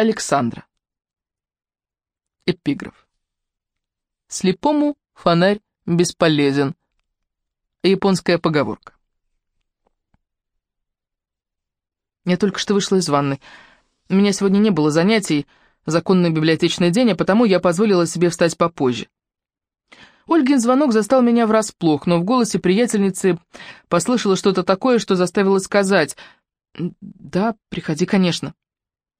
Александра. Эпиграф. Слепому фонарь бесполезен. Японская поговорка. Я только что вышла из ванной. У меня сегодня не было занятий, законный библиотечный день, а потому я позволила себе встать попозже. Ольгин звонок застал меня врасплох, но в голосе приятельницы послышала что-то такое, что заставило сказать «Да, приходи, конечно».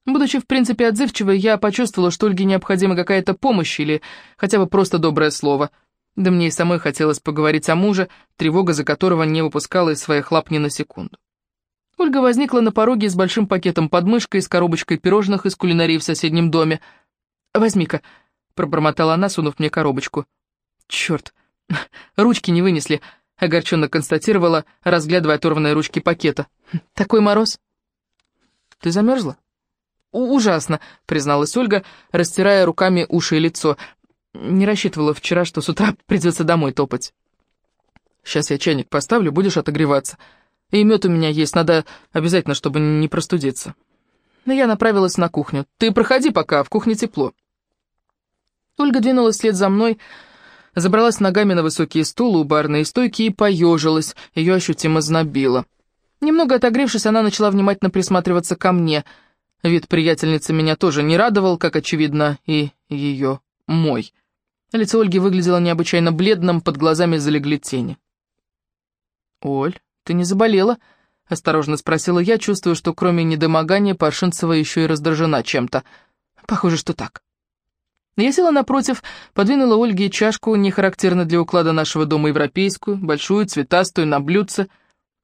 Будучи, в принципе, отзывчивой, я почувствовала, что Ольге необходима какая-то помощь или хотя бы просто доброе слово. Да мне и самой хотелось поговорить о муже, тревога за которого не выпускала из своих лап ни на секунду. Ольга возникла на пороге с большим пакетом под мышкой и с коробочкой пирожных из кулинарии в соседнем доме. «Возьми-ка», — пробормотала она, сунув мне коробочку. «Черт, ручки не вынесли», — огорченно констатировала, разглядывая оторванные ручки пакета. «Такой мороз». «Ты замерзла?» «Ужасно», — призналась Ольга, растирая руками уши и лицо. «Не рассчитывала вчера, что с утра придется домой топать». «Сейчас я чайник поставлю, будешь отогреваться», и мед у меня есть, надо обязательно, чтобы не простудиться. Я направилась на кухню. Ты проходи пока, в кухне тепло. Ольга двинулась вслед за мной, забралась ногами на высокие стулы у барной стойки и поежилась, ее ощутимо знобило. Немного отогревшись, она начала внимательно присматриваться ко мне. Вид приятельницы меня тоже не радовал, как, очевидно, и ее мой. Лицо Ольги выглядело необычайно бледным, под глазами залегли тени. «Оль, ты не заболела?» — осторожно спросила я, чувствуя, что кроме недомогания Паршинцева еще и раздражена чем-то. «Похоже, что так». Я села напротив, подвинула Ольге чашку, не характерно для уклада нашего дома европейскую, большую, цветастую, на блюдце.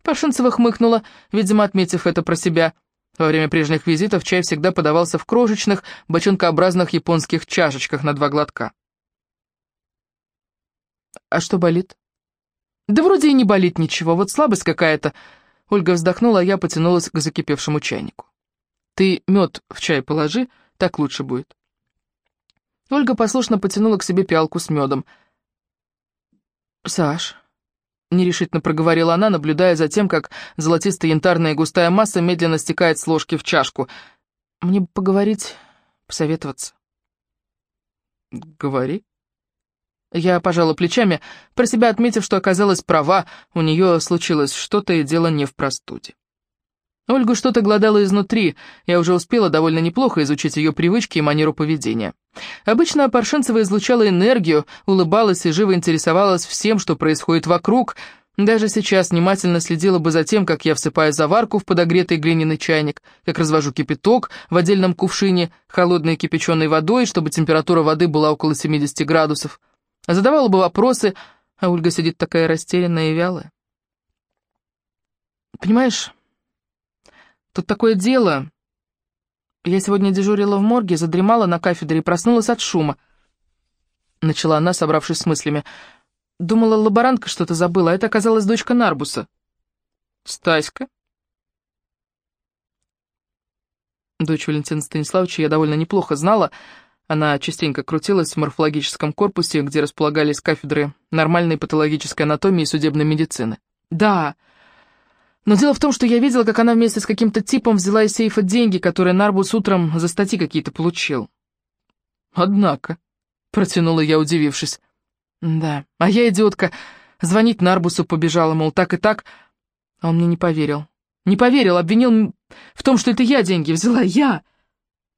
Паршинцева хмыкнула, видимо, отметив это про себя. Во время прежних визитов чай всегда подавался в крошечных, бочонкообразных японских чашечках на два глотка. «А что болит?» «Да вроде и не болит ничего, вот слабость какая-то». Ольга вздохнула, а я потянулась к закипевшему чайнику. «Ты мед в чай положи, так лучше будет». Ольга послушно потянула к себе пиалку с медом. «Саш», — нерешительно проговорила она, наблюдая за тем, как золотисто-янтарная густая масса медленно стекает с ложки в чашку. «Мне бы поговорить, посоветоваться». «Говори», я пожала плечами, про себя отметив, что оказалась права, у нее случилось что-то, и дело не в простуде. Ольгу что-то гладало изнутри, я уже успела довольно неплохо изучить ее привычки и манеру поведения. Обычно Паршинцева излучала энергию, улыбалась и живо интересовалась всем, что происходит вокруг, даже сейчас внимательно следила бы за тем, как я всыпаю заварку в подогретый глиняный чайник, как развожу кипяток в отдельном кувшине холодной кипяченой водой, чтобы температура воды была около 70 градусов. Задавала бы вопросы, а Ольга сидит такая растерянная и вялая. Понимаешь, тут такое дело. Я сегодня дежурила в морге, задремала на кафедре и проснулась от шума. Начала она, собравшись с мыслями. Думала, лаборантка что-то забыла, а это оказалась дочка Нарбуса. Стаська? Дочь Валентина Станиславовича я довольно неплохо знала, она частенько крутилась в морфологическом корпусе, где располагались кафедры нормальной патологической анатомии и судебной медицины. «Да, но дело в том, что я видела, как она вместе с каким-то типом взяла из сейфа деньги, которые Нарбус утром за статьи какие-то получил». «Однако», — протянула я, удивившись. «Да, а я, идиотка, звонить Нарбусу побежала, мол, так и так, а он мне не поверил. Не поверил, обвинил в том, что это я деньги взяла, я!»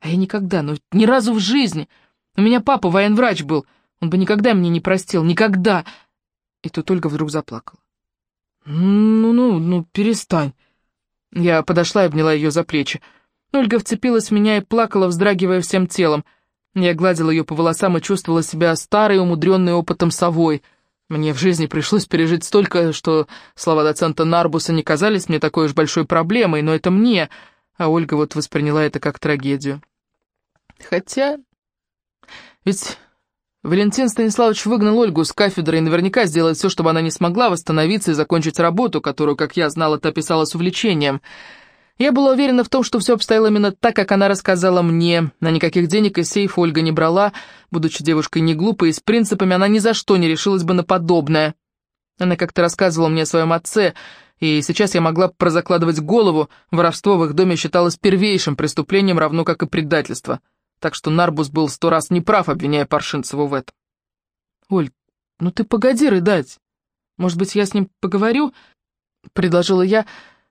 А я никогда, ну ни разу в жизни. У меня папа военврач был, он бы никогда мне не простил, никогда. И тут Ольга вдруг заплакала. «Ну-ну, ну, перестань». Я подошла и обняла ее за плечи. Ольга вцепилась в меня и плакала, вздрагивая всем телом. Я гладила ее по волосам и чувствовала себя старой, умудренной опытом совой. Мне в жизни пришлось пережить столько, что слова доцента Нарбуса не казались мне такой уж большой проблемой, но это мне, а Ольга вот восприняла это как трагедию. Хотя... Ведь Валентин Станиславович выгнал Ольгу с кафедры и наверняка сделает все, чтобы она не смогла восстановиться и закончить работу, которую, как я знала, та писала с увлечением. Я была уверена в том, что все обстояло именно так, как она рассказала мне. На никаких денег из сейфа Ольга не брала. Будучи девушкой не глупой и с принципами, она ни за что не решилась бы на подобное. Она как-то рассказывала мне о своем отце, и сейчас я могла прозакладывать голову, воровство в их доме считалось первейшим преступлением, равно как и предательство. Так что Нарбус был сто раз неправ, обвиняя Паршинцеву в этом. «Оль, ну ты погоди рыдать. Может быть, я с ним поговорю?» — предложила я,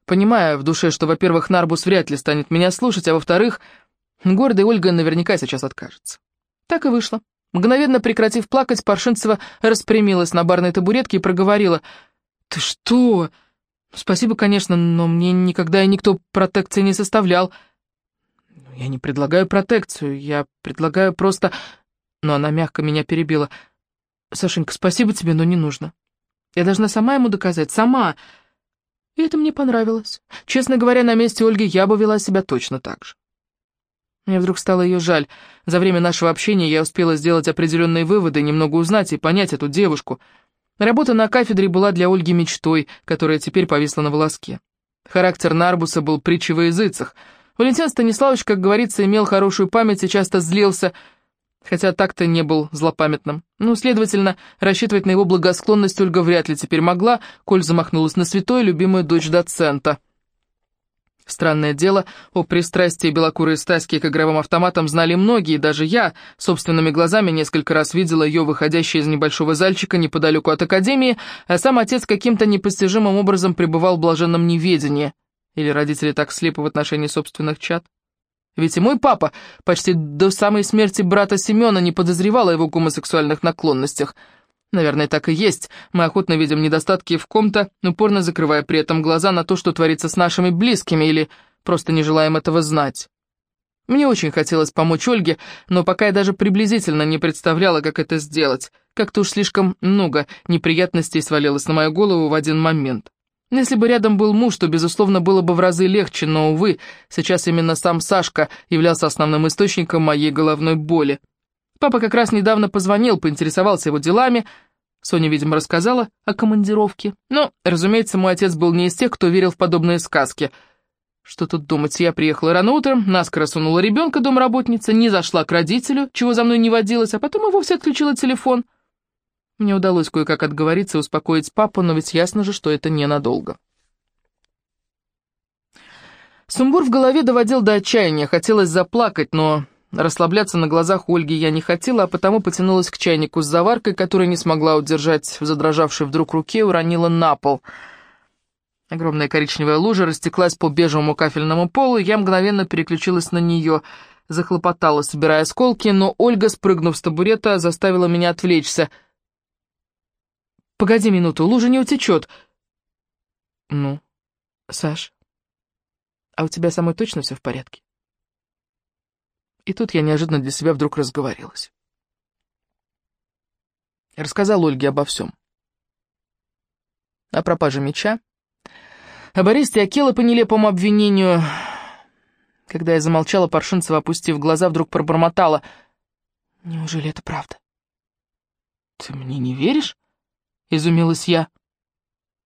понимая в душе, что, во-первых, Нарбус вряд ли станет меня слушать, а во-вторых, гордая Ольга наверняка сейчас откажется. Так и вышло. Мгновенно прекратив плакать, Паршинцева распрямилась на барной табуретке и проговорила. «Ты что? Спасибо, конечно, но мне никогда и никто протекции не составлял. Я не предлагаю протекцию, я предлагаю просто...» Но она мягко меня перебила. «Сашенька, спасибо тебе, но не нужно. Я должна сама ему доказать, сама...» И это мне понравилось. Честно говоря, на месте Ольги я бы вела себя точно так же. Мне вдруг стало ее жаль. За время нашего общения я успела сделать определенные выводы, немного узнать и понять эту девушку. Работа на кафедре была для Ольги мечтой, которая теперь повисла на волоске. Характер Нарбуса был притчей во языцах. Валентин Станиславович, как говорится, имел хорошую память и часто злился, хотя так-то не был злопамятным. Ну, следовательно, рассчитывать на его благосклонность Ольга вряд ли теперь могла, коль замахнулась на святой любимую дочь доцента. Странное дело, о пристрастии белокурой Стаськи к игровым автоматам знали многие, даже я собственными глазами несколько раз видела ее выходящей из небольшого зальчика неподалеку от академии, а сам отец каким-то непостижимым образом пребывал в блаженном неведении. Или родители так слепы в отношении собственных чад? Ведь и мой папа почти до самой смерти брата Семена не подозревал о его гомосексуальных наклонностях – Наверное, так и есть. Мы охотно видим недостатки в ком-то, упорно закрывая при этом глаза на то, что творится с нашими близкими, или просто не желаем этого знать. Мне очень хотелось помочь Ольге, но пока я даже приблизительно не представляла, как это сделать. Как-то уж слишком много неприятностей свалилось на мою голову в один момент. Если бы рядом был муж, то, безусловно, было бы в разы легче, но, увы, сейчас именно сам Сашка являлся основным источником моей головной боли. Папа как раз недавно позвонил, поинтересовался его делами. Соня, видимо, рассказала о командировке. Но, разумеется, мой отец был не из тех, кто верил в подобные сказки. Что тут думать, я приехала рано утром, наскоро сунула ребенка домработница, не зашла к родителю, чего за мной не водилось, а потом и вовсе отключила телефон. Мне удалось кое-как отговориться и успокоить папу, но ведь ясно же, что это ненадолго. Сумбур в голове доводил до отчаяния, хотелось заплакать, но Расслабляться на глазах Ольги я не хотела, а потому потянулась к чайнику с заваркой, который не смогла удержать в задрожавшей вдруг руке уронила на пол. Огромная коричневая лужа растеклась по бежевому кафельному полу, и я мгновенно переключилась на нее, захлопотала, собирая осколки, но Ольга, спрыгнув с табурета, заставила меня отвлечься. «Погоди минуту, лужа не утечет». «Ну, Саш, а у тебя самой точно все в порядке?» И тут я неожиданно для себя вдруг разговорилась. Рассказал Ольге обо всем. О пропаже меча, о Бористе Акела по нелепому обвинению. Когда я замолчала, Паршинцева, опустив глаза, вдруг пробормотала. «Неужели это правда?» «Ты мне не веришь?» —— изумилась я.